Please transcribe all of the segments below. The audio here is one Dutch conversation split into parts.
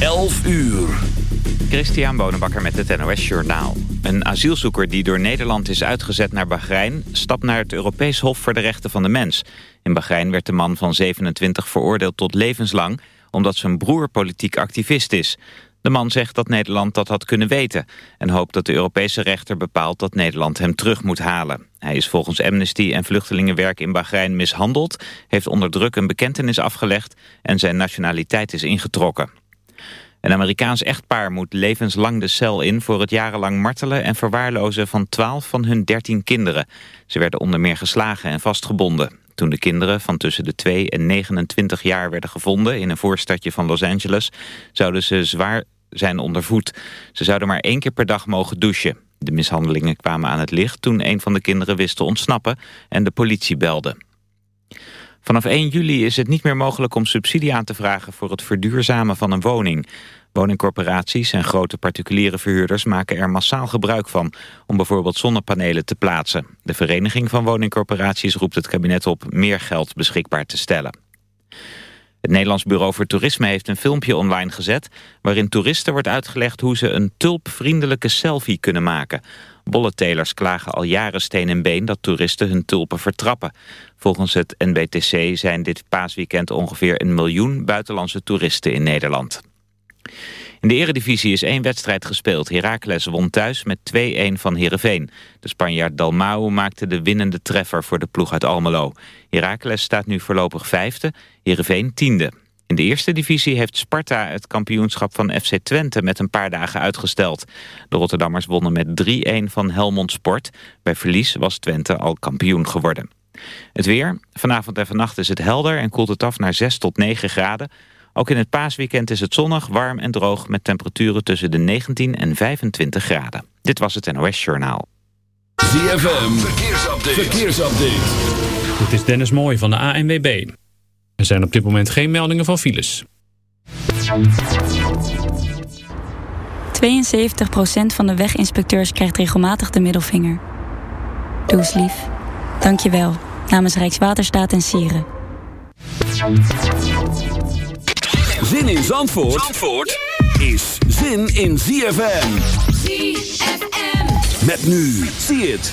11 uur. Christian Bonenbakker met het NOS Journaal. Een asielzoeker die door Nederland is uitgezet naar Bahrein... stapt naar het Europees Hof voor de Rechten van de Mens. In Bahrein werd de man van 27 veroordeeld tot levenslang... omdat zijn broer politiek activist is. De man zegt dat Nederland dat had kunnen weten... en hoopt dat de Europese rechter bepaalt dat Nederland hem terug moet halen. Hij is volgens Amnesty en Vluchtelingenwerk in Bahrein mishandeld... heeft onder druk een bekentenis afgelegd... en zijn nationaliteit is ingetrokken. Een Amerikaans echtpaar moet levenslang de cel in... voor het jarenlang martelen en verwaarlozen van 12 van hun 13 kinderen. Ze werden onder meer geslagen en vastgebonden. Toen de kinderen van tussen de 2 en 29 jaar werden gevonden... in een voorstadje van Los Angeles... zouden ze zwaar zijn ondervoed. Ze zouden maar één keer per dag mogen douchen. De mishandelingen kwamen aan het licht toen een van de kinderen wist te ontsnappen... en de politie belde. Vanaf 1 juli is het niet meer mogelijk om subsidie aan te vragen voor het verduurzamen van een woning. Woningcorporaties en grote particuliere verhuurders maken er massaal gebruik van om bijvoorbeeld zonnepanelen te plaatsen. De Vereniging van Woningcorporaties roept het kabinet op meer geld beschikbaar te stellen. Het Nederlands Bureau voor Toerisme heeft een filmpje online gezet... waarin toeristen wordt uitgelegd hoe ze een tulpvriendelijke selfie kunnen maken. Bolletelers klagen al jaren steen en been dat toeristen hun tulpen vertrappen. Volgens het NBTC zijn dit paasweekend ongeveer een miljoen buitenlandse toeristen in Nederland. In de eredivisie is één wedstrijd gespeeld. Heracles won thuis met 2-1 van Heerenveen. De Spanjaard Dalmau maakte de winnende treffer voor de ploeg uit Almelo. Heracles staat nu voorlopig vijfde, Heerenveen tiende. In de eerste divisie heeft Sparta het kampioenschap van FC Twente met een paar dagen uitgesteld. De Rotterdammers wonnen met 3-1 van Helmond Sport. Bij verlies was Twente al kampioen geworden. Het weer. Vanavond en vannacht is het helder en koelt het af naar 6 tot 9 graden. Ook in het paasweekend is het zonnig, warm en droog... met temperaturen tussen de 19 en 25 graden. Dit was het NOS Journaal. ZFM, verkeersupdate. verkeersupdate. Dit is Dennis Mooij van de ANWB. Er zijn op dit moment geen meldingen van files. 72% van de weginspecteurs krijgt regelmatig de middelvinger. Doe eens lief. Dank je wel. Namens Rijkswaterstaat en Sieren. Zin in Zandvoort, Zandvoort is zin in ZFM. ZFM. Met nu. Zie het.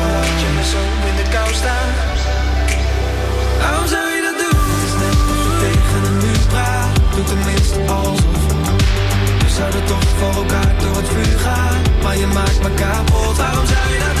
Zo in de kou staan. Waarom zou je dat doen? Het is net tegen een muur praat. Doe tenminste alsof. We zouden toch voor elkaar door het vuur gaan. Maar je maakt me kapot. Waarom zou je dat doen?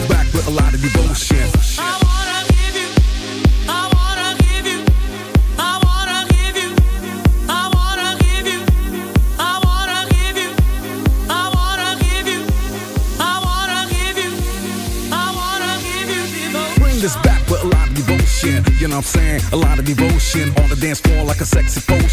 is back with a lot of devotion. You, Bring this back with a lot of devotion. You know what I'm saying? A lot of devotion on the dance floor like a sexy pose